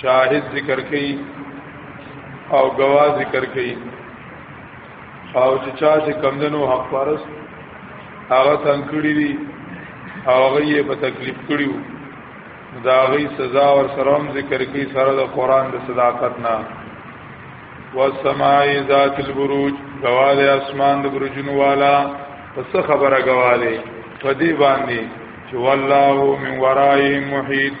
شاهد ذکر کړي او گواه ذکر کړي او چې چا چې کمندنو حق پرست هغه څنګه کړی دي او هغه یې په تکلیف کړیو دا غي سزا او سلام ذکر کوي سره د قران د صداقت نه والسماء ذات البروج غواله اسمان د برجونو والا پس خبره غواله په دې باندې چې والله من ورائهم محیط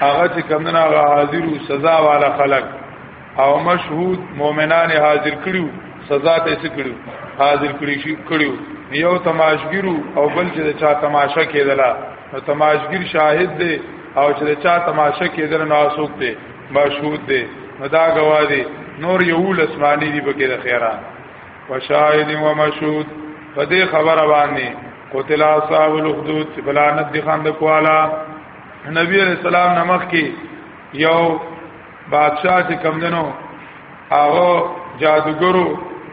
هغه چې کمنه هغه حاضر سزا والا خلق او مشهود مؤمنان حاضر کړیو سزا ته څه کړیو حاضر کړی شي کړیو یو تماشګرو او بل چې چا تماشا کېدلا نو تماشګر شاهد دی او چې چا تماشا کېدل نو اسوک دی مشهود دی نو دا گواه دی نور یو لسمانی دی پکې د خیره وشاهد و مشهود په دې خبره باندې قتل اصحاب الخدود فلانت دي خان د کوالا نبی علیہ السلام نمخ کې یو بادشاہ چې کم دنو هغه جادوګرو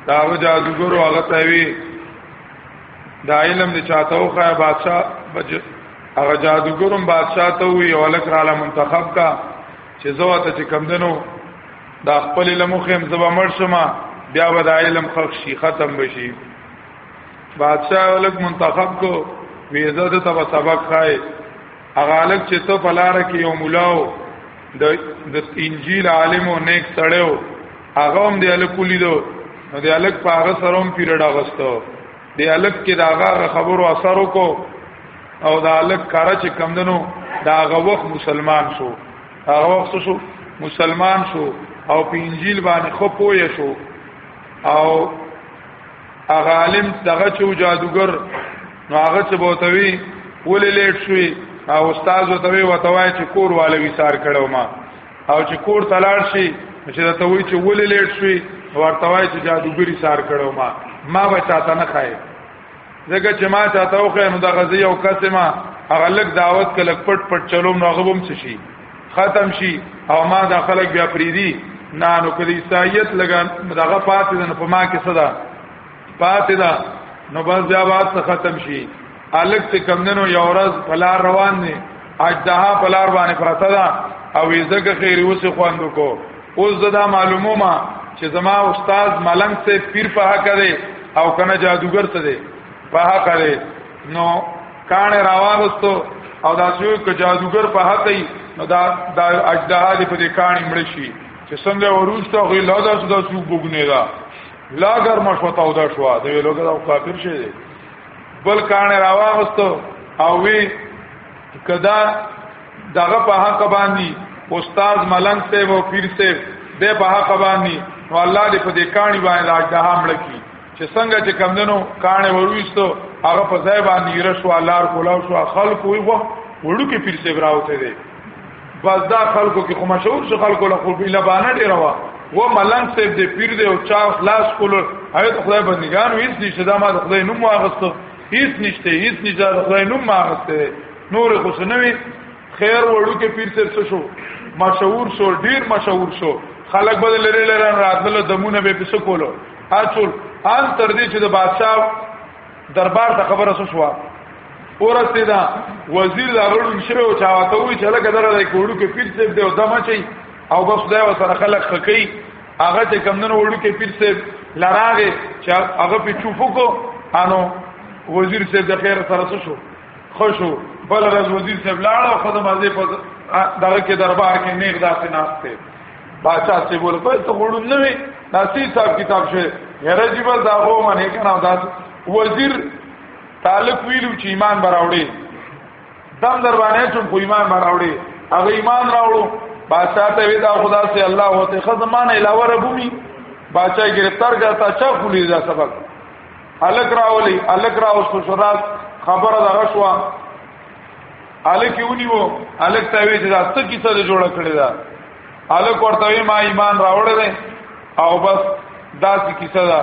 دا هغه جادوګرو هغه ته وی دا علم دې چاته وخه بادشاہ هغه جادوګرم بادشاہ ته وی او لک را منتخب کا چې زو ته چې کم دنو دا خپل لمخم زبا مرشما بیا ودا علم خلق شي ختم بشي بادشاہ ولک منتخب کو وی عزت ته په سبق خای هغه الک چې ته پلار کې یو مولاو د د انجیل عالم او نیک سړیو هغه هم دی الک ولیدو نو دی الک په هغه سره هم پیرډا غستو دی الک کې دا هغه خبرو اثر وکاو او دا الک کارا چې کمندنو دا هغه وخت مسلمان شو هغه وخت شو مسلمان شو او په انجیل باندې خو پوه شو او هغه عالم دغه چو جادوګر نو هغه څه بوتوي ولې لیټ شوی او استاد وتوي وتوای چې کور والے وسار کړو ما او چې کور تلاړ شي چې دا ته وی چې ولې لیټ شوی ورته وای چې جادوګری سار کړو ما ما به چاته نه خای زګه چې ما چاته وخه نو د غزي او قسمه هغه لک دعوت کلک پټ پټ چلوم نو غوبم شي ختم شي او ما دا خلک بیا پریدي نه نو کدي سایت لګا دغه پاتې ده نو په ما کې صدا پاتې ده نو بس بیا بات ختم شي الک ته کمندنو یو ورځ پلار روان دي اجدها پلار باندې پرته ده او زګه خیر اوس خواندو کو اوس زدا معلومه ما چې زما استاد ملنګ سے پیر په حق ده او کنه جادوګر څه ده په حق ده نو کان راوغستو او دا سوی ک جادوګر په حق ای نو دا دا اجدها دی په دې کان مړ شي چې څنګه وروسته غي لا دا سودا سو بوګنه دا لا ګر مشوتا او دا شو دا وی لوګه دا کافر شي دی بل کان راوغستو او وی کدا دغه په حق باندې استاد ملنګ سے و پیر سے د په حق باندې نو الله دې په دې کانی باندې راځه هم لکی چې څنګه چې کمندنو کانه ورويستو هغه په ځای باندې رشوا لار کولاو شو خلکو وي وو وړو کې پیر سی براوته دي بس دا خلکو کې خو مشهور شو خلکو له خو بلا باندې ډیر وا و ملنګ صاحب دې پیر دې او چا خلاص کول هغه ته خدای بندگان وېس دي چې دا ما خدای نوم واغستو هیڅ نشته هیڅ نشته خدای نوم واغسته نور خو سنوي خیر وړو کې پیر سر څه شو مشهور شو ډیر مشهور شو خلک بدل لري لري راتلو دمونه به پس کولو اچول ان تر دې چې د بادشاہ دربار ته خبره شو شو ورسته دا وزیر دا غړو شوی او چاواته وی چې لکه دره د کوړو کې پیر سیب دی او دمه چي او بس دا وسره خلک خکې هغه چې کمندونو وړو کې پیر سیب لراغه چې هغه په چوفو کو انو وزیر سیب د خیر سره شو خوشو بل راز وزیر سیب لاړ او خدمت دې په دغه کې دربار کې نیغ داسې ناشته باچا سی بول په ته غړو نه وي دا سی صاحب کتاب شه هر جیب دا غو منه کنه دا وزیر تعلق ویلو چې ایمان براوړي دم در باندې چې خو ایمان براوړي هغه ایمان راوړو باچا ته وی دا خدا سے الله هوته خزمان علاوه ربومی باچا گرفتار کرتا چا خلی دا سبق الک راولی الک راو سو شراس خبر دا غشوا الک ونیو الک ته وی چې دا څه کیسه دې جوړه کړې ده الک ورته وی ما ایمان راوړل او بس دا څه کیسه ده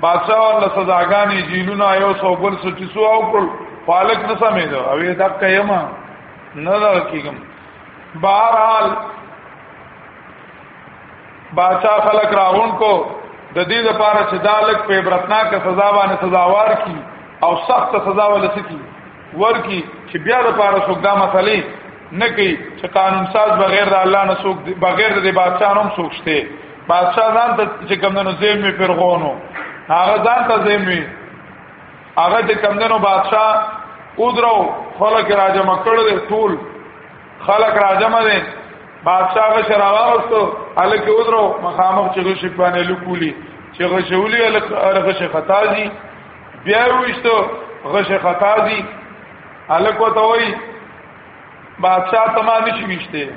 بادشاہ الله سزاګانې جیلونه یو سو بل سو چې سو او کول فالک نه سمې ده او دا کایما نه دا کیګم بهرحال بادشاہ خلق راون کو د دې لپاره چې دالک په برتناک سزا باندې سزاوار کی او سخت سزا ولسی کی ورکی چې بیا د پاره څوک دا مسلې نه کوي چې قانون ساز بغیر د الله نه څوک بغیر د بادشاہ هم څوک شته بادشاہ ځان ته چې کمندونو زیم می پرغونو هغه ځان ته زیم می هغه چې کمندونو بادشاہ اودرو خلک راجم کړل ټول خلک راجم دي بادشاہ غ شراوا وستو الکه اودرو مخامخ چې غشي باندې لکولي چې غشولي الکه خطا دي بیا وشتو غش خطا دي الک وته وای بادشاہ ته ما نشي وشته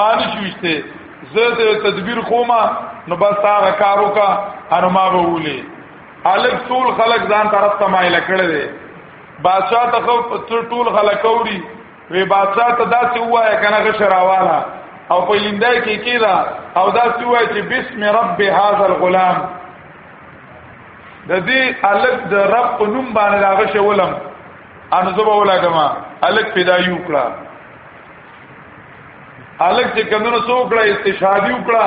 ما نشي وشته زه د تدبیر کومه نو بس هغه کارو کا انو ما به ولي الک ټول خلق ځان طرف ته مایل کړل دي بادشاہ ته خو ټول خلق اوري وی بادشاہ ته داسې وایې کنه غش راواله او په لیندای کې کیدا او داسې وایې چې بسم رب هاذا الغلام د دې الک د رب په نوم باندې راغ شولم ان زبا ولاګما الک پیدا یو کړه الک چې کمنو سو کړه استشهادي وکړه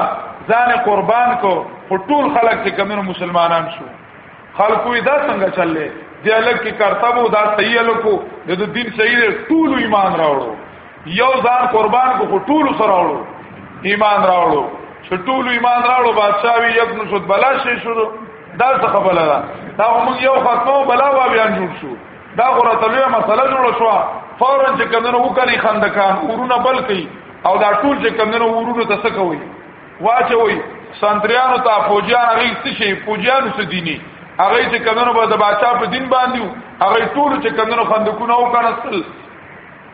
ځان قربان کو ټول خلک چې کمنو مسلمانان شو خلکو دا څنګه چللې دی الک کې کرتبو دا صحیح الکو د دین صحیح ټول ایمان راوړو یو ځان قربان کو خو ټول سره وړو ایمان راوړو چې ټول ایمان راوړو بادشاہ وی یک نو شد بلا شي شروع دا څه خبره ده دا موږ یو خاتمو بلا و بیا جوړ شو دا غره تلوه مسله جوړ شو فورا چې کمنو وکړي خندکان ورونه بل کوي او دا ټول چې کمنو ورونه تاسو کوي واچوي سندریانو ته فوجیان هغه څه شي فوجیان څه دیني هغه چې کمنو به د بادشاہ په دین باندې هغه ټول چې کمنو خندکونه وکړل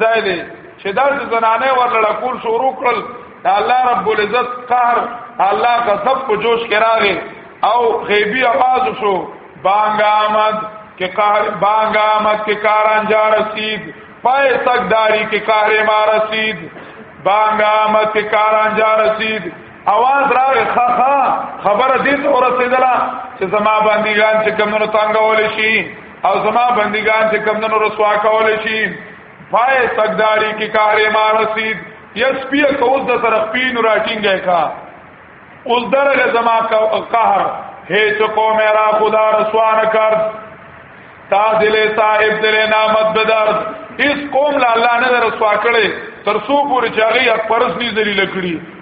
ځای دی چې دا زنانه ورلړه کول شروع کړل دا الله رب العزت قهر الله غضب په جوش کې راغی او غیبی आवाज شو بانګ آمد کې قهر بانګ آمد کې کار انجام رسید پای تک داری کې کار ما رسید بانګ آمد کې کار انجام رسید اواز راغی خا خا خبره دې ته ورسېدله چې زما باندې ګان چې کمونو تنگول شي او زما بندگان چې کم دنو رسوا کول شي پای تقداری کی کار ما رسید یس پی کوز د سره پین راټینګه کا اوس درغه زما قهر هیڅ کو میرا خدا رسوا نه کړ تا دل صاحب دل نعمت بدر اس قوم لا الله نه رسوا کړي تر سو پور چاغي فرض ني ذلیل کړي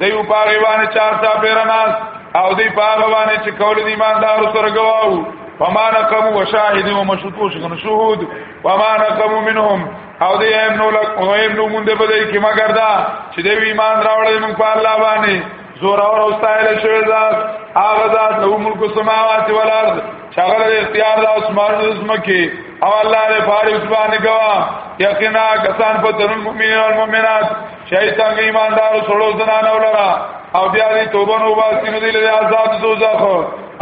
دی او پاغه باندې چار چا پیرناس او دی پاغه باندې چې کول دی ایماندار سره گواو فما نقم وشاهد ومشهود شنو شهود فما نقم منهم او دی ایم نو لک او ایم نو مونږ په دې کې مگر دا چې دی ایمان راوړل موږ په الله باندې زور اور او استایل شوی ذات هغه ذات نو ملک سماوات والارض شغل اختیار د اسمان او زمکه او الله دې فارغ ځوان گوا یقینا کسان په ترن مؤمنین او مؤمنات شای څنګه ایماندار سړو زنان ولرا او بیا دې توبه نو باسي نو دې له عذاب دوزخ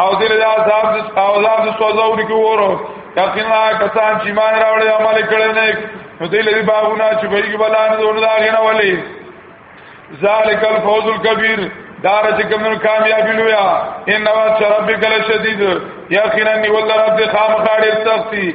او دې له عذاب او عذاب سوزاو دې کوورو یقینا کسان چې مان راوړي عمل کړي نه نو دې له باغونه چې بهږي بلان دې وردا غنه ولي ذالک الفوز الكبير دار چې کوم کامیابی لویا ان نواز ربک لشدید یقینا ولر رب خامخاړ تختی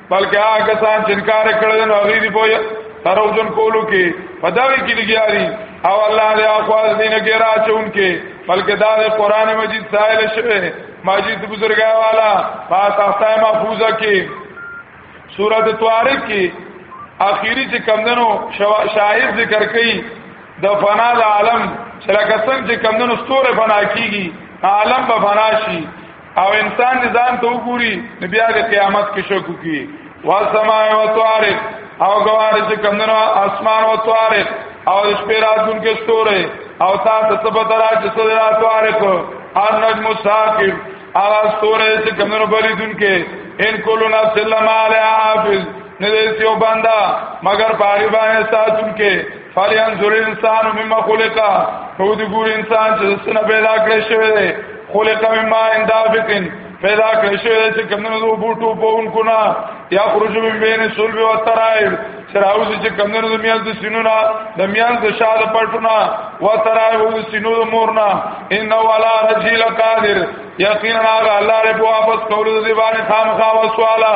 بلکې هغه کسان چې انکار کړل نو هغه دی پوهه تروجن کولو کې پداوی کې لګیاري او الله دې اخوال دینه کې را چون کې بلکې دا د قران مجید سائل شوه ماجد بزرګا والا پاتاسه محفوظه کې سورۃ طارق کې اخیری چې کمندنو شاهد ذکر کړي د فنا د عالم چې لکه څنګه چې کمندونو ستوره فنا کیږي عالم به فنا شي او انسان نظام ته وګوري نو بیا د قیامت کې شک کوي وا سما او طارق او ګوار چې کمنو اسمان او طارق او شپې راتون کې ستوره او تا ته څه به درا چې څه درا طارق ان نجم ساقب او ستوره چې کمنو بری دن کې ان کولو نفس لما علی حافظ نه دې سیو بندا مگر پاری باندې تاسو کې فلیان ذل انسان مما خلقا نو دې ګور انسان چې څنګه پیدا کړی شوی دی خلقا مما اندافقن پیدا کړی شوی دی چې کمنو دو بوټو په انکو نه یا خرج من بین صلب و ترائب چراوز چې کمنو د میان د سینو نه د میان د شاده پټونه و ترائب د سینو د مور نه ان ولا رجل قادر یقینا الله رب واپس کول دی باندې خامخا وسواله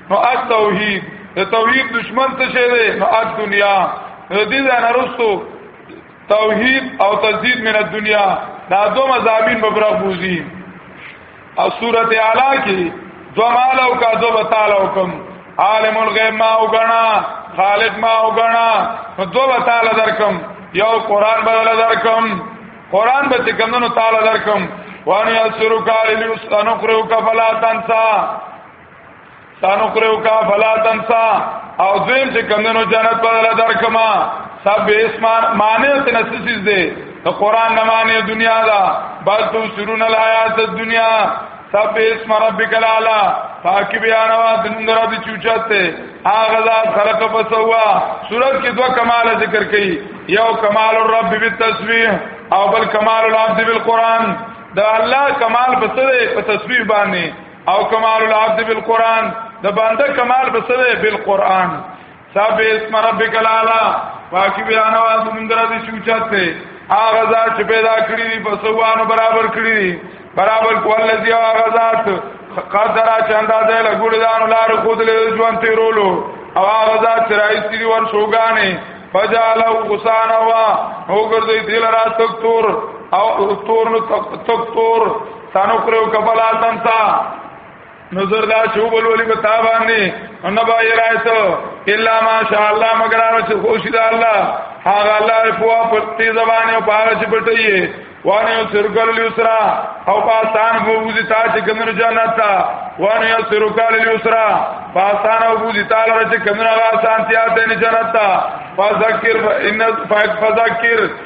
نو اج توحید د توحید دشمن څه شه دی نو اج دنیا د دې ځای نه رسو توحید او تزید من الدنیا دا دو مزامین به برغ بوزي او سورته اعلی کې دو مال او کا دو بتال او کم عالم الغیب ما او غنا خالق ما او غنا دو بتال درکم یو قران بدل درکم قران به چې کمونو تعالی درکم وانی اسرو کال لیوس انقرو کفلا تنسا سانو کړو کا فلا تنسا او دویم چې کمنو جنت په لاره درکما سب اسمان معنی ته نسسیز دی نو قران نه معنی دنیا دا بل تو سرون الحیات الدنیا سب اسم ربک الاعلى پاکی بیان وا دند رب چوچته هغه ذات خلق فسوا صورت کې دوه کمال ذکر کړي یو کمال الرب بالتسبیح او بل کمال العبد بالقران دا الله کمال په تسبیح باندې او کمال العبد بالقران د بنده کمال بسره بالقران سب اسم ربک الاعلى پاکی بیان واز مندر دې شوچات ته هغه ذات چې پیدا کړی دی په سوانو برابر کړی دی برابر کول لذي هغه ذات قدر چاندا دې له ګړي دان لار خود له ژوند تیرولو او هغه ذات چې راځي ور شوګانې فجالو غسان وا او ګرځي دل را تک تور او تور نو تک تور سانو کرو کبلا تنسا نظر دا شو بل ولی بتا باندې ان با یرایتو الا ماشاء الله مگر هغه چې خوشی دا الله هغه الله په پرتی زبانه او پاره چې پټي وانه یو سرکل الیسرا او پاسان بوزی تا چې کمنو جنت تا وانه یو سرکل الیسرا پاسان او بوزی تا لره چې کمنو آسان تیا ته جنت تا فذکر ان فذکر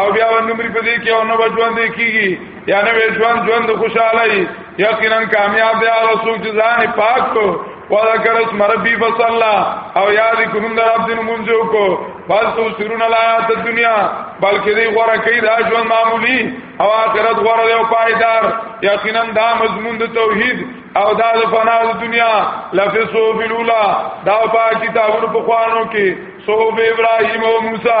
او بیا ونمری په دې کې او نو ژوند کیږي یا نو ژوند ژوند خوشاله یقینا کامیاب دی هغه څوک چې ځان پاک کو وذکر اسم ربی فصلا او یاد کوم د رب دین منځو کو بس تو سرون الایات دنیا بلکې دی غوړه کوي دا ژوند معمولی او آخرت غوړه دی او پایدار یقینا دا مضمون د توحید او دا د فنا د دنیا لفظو بلولا دا په کتابونو په خوانو کې صحف ابراهیم او موسی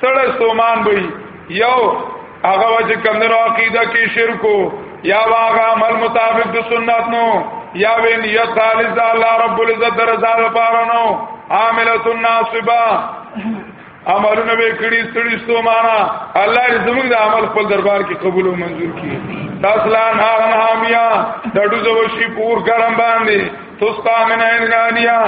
سړی ستومان وي یو هغه وجه کمنو عقیده کې شرکو یا واغه عمل مطابق د سنت نو یا وی نیت خالص د الله رب العزت درزا لپاره نو عامله الناصبه عملونه به کړی ستړي ستو معنا الله دې زموږ د عمل خپل دربار کې قبول او منزور کړي تاسو لا نه نه حامیا دټو زو شي پور ګرم باندې تستا من عین نانیا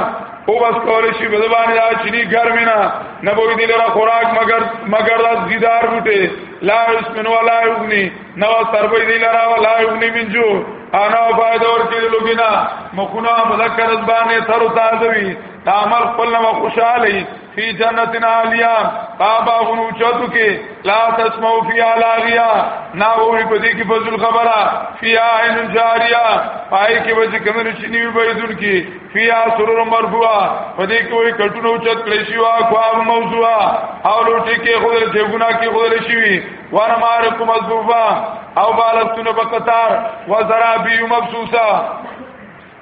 او بس کول شي په زبان دا چني ګرمینا نه بوې دي لره خوراک مگر مگر د دیدار بوټه لا اسمن ولا یغنی نو سربې دي لره ولا یغنی من جو انا فائدہ ور کې لګینا مخونه مذکر زبانه تر تازه وي تعامل خپل نو خوشاله فی جنتن عالیا بابا غنو چتو کې لا تسمو فی علاغیا نا وی په دې کې فضل خبره فی عین جاریا پای کې وځي کمنو چې نیو بيدون کې فی سرور مرفوع په دې کې وی کټونو چت کړی شو اخوا موضوع او لوټي کې خو دې ګنا کې خو دې شي وانا مارکم مذوبا او بالستون بقطار وزرابی مبسوسا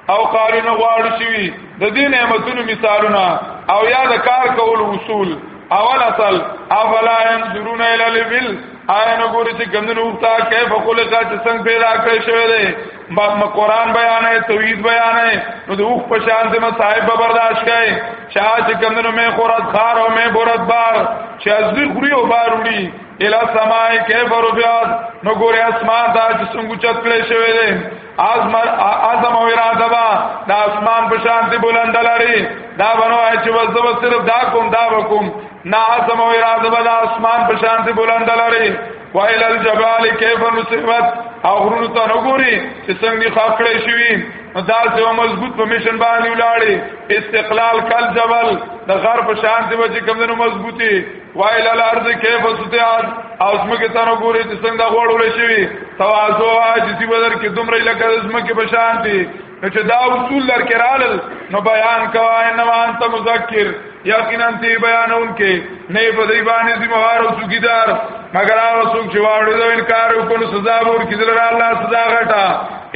او قاری نه غواړي شي د دې نعمتونو مثالونه او یا د کار کول اصول اول اصل افلا ينظرون الى الابل آیا نو ګوري چې ګندنو تا کیف خلقا چې څنګه پیدا کړی شوی دی ما قرآن بیان ہے توحید بیان ہے نو د اوخ په شان ته صاحب به برداشت کړي چا چې ګندنو مې خورات خار او مې بورت بار چې ازلی خوري او بار وړي الا سماع کیف رفعت نو ګوري اسمان دا چې څنګه چت کړی شوی دی ازمر اعظم او اراده با د اسمان په شان دی بلند لري دا بنو چې بس زب صرف دا کوم دا وکوم نا اعظم او اراده با د اسمان په شان دی بلند لري وایل الجبال کیف نصبت او غرونو ته نګوري چې څنګه خاکړې شوی دا سه مضبوط په مشن باندې ولاړې استقلال کل جبل د غرب شان دی چې کوم نو مضبوطي وایل الارض کیف ستیاد اوسم کې تر وګوري چې څنګه دا غوړول شي توازو عاجزي بدر کې دومره لکه اوسم کې بشان دي نو چې دا اصول لر کې رالل نو بیان کوا انما انت مذکر یقینا تی بیانون کې نه په دی باندې ذمہوار او څوکیدار مگر هغه څوک چې واړو دا انکار وکړي سزا ور کې دلر الله سزا غټه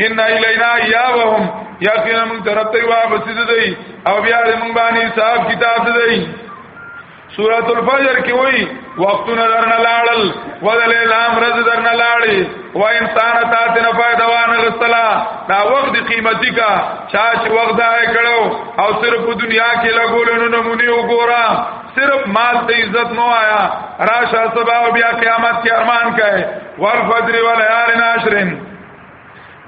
ان الینا یا وهم یقینا من طرف ته وا بسید دی او بیا موږ باندې حساب کتاب دی سورۃ الفجر کې وایي وختونه درنه لاړل ودل لام رز درنه لاړې و انسان ته تن فائدہ وانه غسلا دا وخت قیمتي کا چا چې وخت دا کړو او صرف دنیا کې لګولونو نمونه وګورا صرف مال ته عزت نو آیا راشه سبا بیا قیامت کې ارمان کړي والفجر وليال ناشرن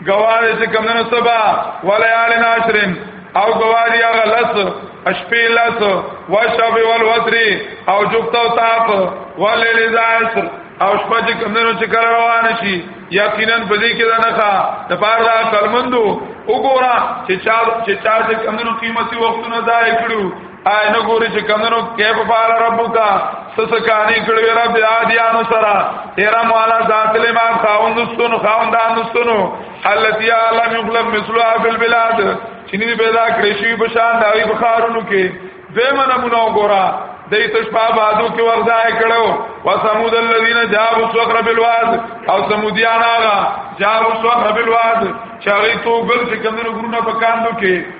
گواهی چې کمنو سبا ولیال ناشرین او گواهی هغه لس اشپی لس و شب والوتری او جبت او تاپ ولیل زائسر او شپه چې کمنو چې کله روان شي یقینا په دې کې نه ښه د پاره دا کلمندو وګوره چې چا چې چا چې کمنو قیمتي وختونه ضایع کړو آی نه ګوري چې کمنو کې په پال ربک سس کانی کړي رب عادیانو سره ارم والا ذات له ما خاوند سن خاوندان سنو التی عالم یغلب مثلها فی البلاد چې نه پیدا کړی شي په شان داوی بخارونو کې دیمه نمونه وګورا دای تشپا بادو کې ورځای کړو و سمود الذین جابوا صخر بالواد او سمودیان هغه جابوا صخر بالواد چې هغه تو ګل چې کمنو ګرونه په کاندو کې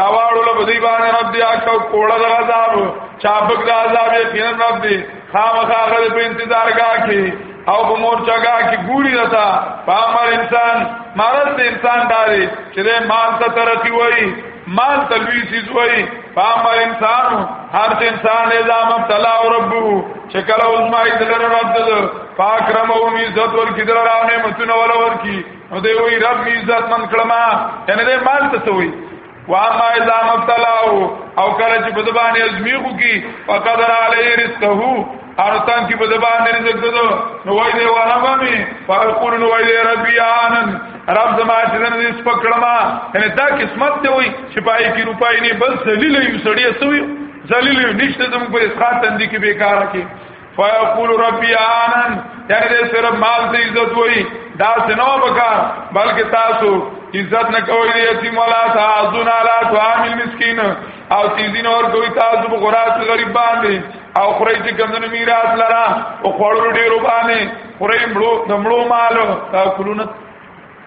راواړو له دې باندې رب دې اکو کوړه د عذاب چابک د عذاب یې کین رب دې خامخا غل په انتظار گا کې او په مور چاګه کې ګوري رتا پامر انسان مرز د انسان داري چې مال ته ترقی وایي مال تلوی سیز وای فاما انسان هر انسان اذا مبتلا ربو چکل اوزما ایدلر رب دل فاکرم او عزت ورکی دلر آنے متون ولور کی نو دی وی رب می عزت من کړما یعنی دې مال ته سوی واما اذا مبتلاه او کله چې په دبانې ازمیغو کی فقدر علی رزقه ارتان کی په دبانې رزق ددو نو وای دی وانا ممی فقول نو وای دی ربی آنن رب زما چې نن دې سپکړما یعنی دا قسمت دی وای چې پای کی روپای نه بس ذلیل یو سړی سوی ذلیل یو نشته زموږ په اسقاط تندې کې بیکاره کې فیقول ربی آنن یعنی دې صرف مال ته عزت وای دا سنو بکار بلکې تاسو عزت نه کوي دې یتیم ولا تعذون علی طعام المسکین او تیزین اور کوي تاسو په خوراک غریب باندې او خوري چې کمنو میراث لرا او خورو ډیرو باندې خوري مړو د مړو مال تاکلون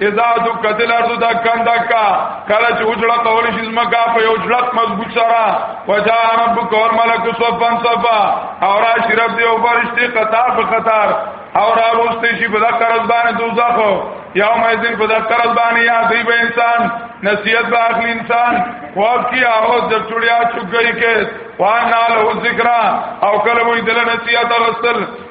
اذا دکت الارض دا کندا کا کله چې وجړه کول شي زمکا په یو جړت مضبوط سره وجا رب کور ملک صفن صفا او را شرف دی او فرشتي قطار په قطار او را روسته شي په ذکر باندې دوزخ یوم ایذن په ذکر باندې یا دی به انسان نصیحت به اخلي انسان خواب کی آواز جب چړیا چګی کې وانا له ذکر او کله وې دل نصیحت رسل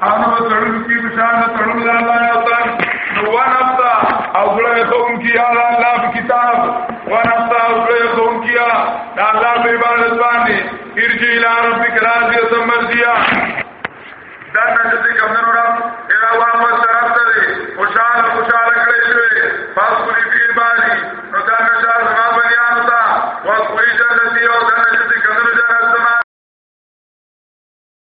انا وتعلم کی بشان تعلم لا لا یتن نو ونفتا او زړه کوم کی اعلی الله کتاب ونفتا او زړه کوم کی دا الله په عبادت باندې ارجی الی ربک راضی او مرضیه دا نجد کوم نور را اله واپس طرف ته خوشاله خوشاله کړی شوی پس پوری پیر باندې نو دا نجد ما بیان تا او پوری جنتی او دا